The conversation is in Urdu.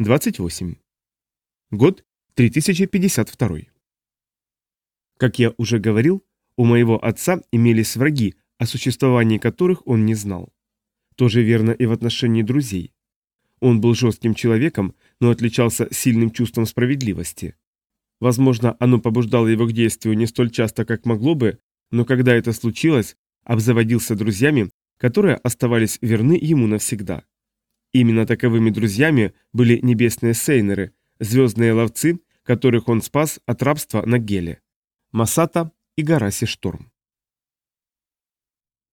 دس گوت ترتی سات تروی ککیا اوشا گہ ویو ام اطسا یہ میل اس وگی استوانی کترکھ اون نو تجھے ویرنا وتنس روزی اون بس کم چھم نوت لاؤ سا سیل چوس تم پروج نا انوبال ابزا وجیو صدر ضیام کتر استوالس ویر مو نا سکدا ایم نا تب روزیامہ بلے نبیس نئے سین ز نئے لب ستھونس پس اتربہ نیل م ستم ای گھر ترم